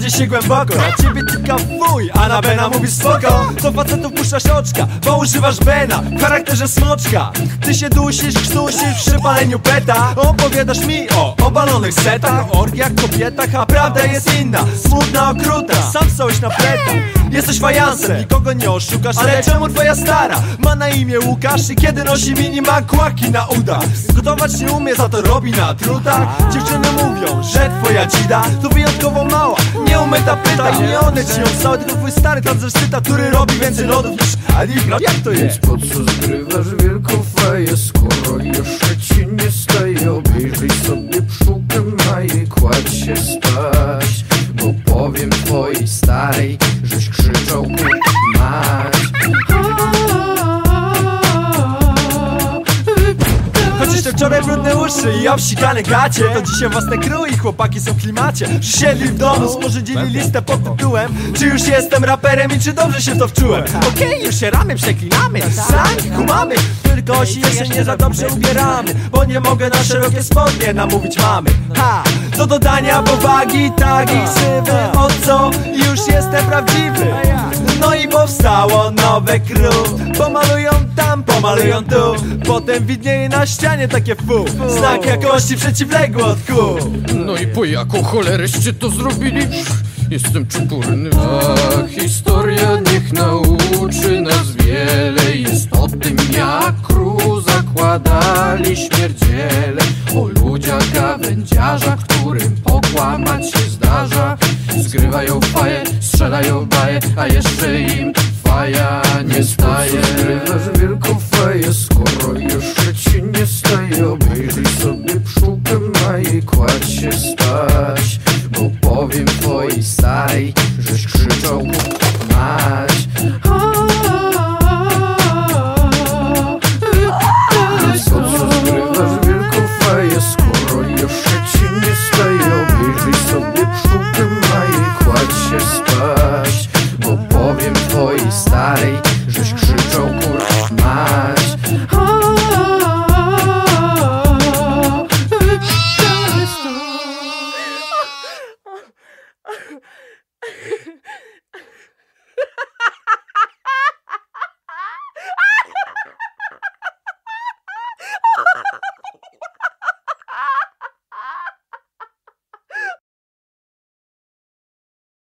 Sadzie się głęboko, a ciebie tyka fuj A na Bena mówi spoko. To facetów puszczasz oczka, bo używasz Bena W charakterze smoczka. Ty się dusisz, krztusisz w przypaleniu peta. Opowiadasz mi o obalonych setach orgiach, kobietach, a prawda jest inna. Smutna, okrutna, sam stałeś na pletach. Jesteś fajansem, nikogo nie oszukasz. Ale czemu twoja stara ma na imię Łukasz? I kiedy nosi mini ma kłaki na udach? Gotować nie umie, za to robi na trutach. Dziewczyny mówią, że twoja dzida To wyjątkowo mała, nie umyta pyta I nie one ci ją tylko twój stary transwestyta Który robi więcej lodów niż Alibra Jak to jest? Po co zgrywasz wielką faję, skoro jeszcze ci nie staje Obejrzyj sobie pszczółkę ma i kładź się spać Bo powiem twojej starej, i obsikane gacie. To dzisiaj własne krój i chłopaki są w klimacie. Przysiedli w domu, sporzydzili listę pod tytułem Czy już jestem raperem i czy dobrze się w to wczułem. Okej, już się ramy przeklinamy, sami kumamy. Tylko się jeszcze nie za dobrze ubieramy Bo nie mogę na szerokie spodnie namówić mamy. Ha, do dodania powagi, tagi, ksywy. O co? Już jestem prawdziwy? No i powstało nowe crew. Pomalują tam, pomalują tu. Potem widnieje na ścianie takie fu. Znak jakości przeciwległy od ku. No i po jaką cholereście to zrobili? Jestem czupurny A historia niech nauczy nas wiele. Jest o tym jak kru zakładali śmierdziele. O ludziach gawędziarzach, którym pokłamać się zdarza. Zgrywają faję, strzelają baje, a jeszcze im faja nie staje. Zgrywasz wielką skoro jeszcze ci nie staje Obejrzyj sobie pszczółkę ma i kładź się spać Bo powiem twojej starej, żeś krzyczał mać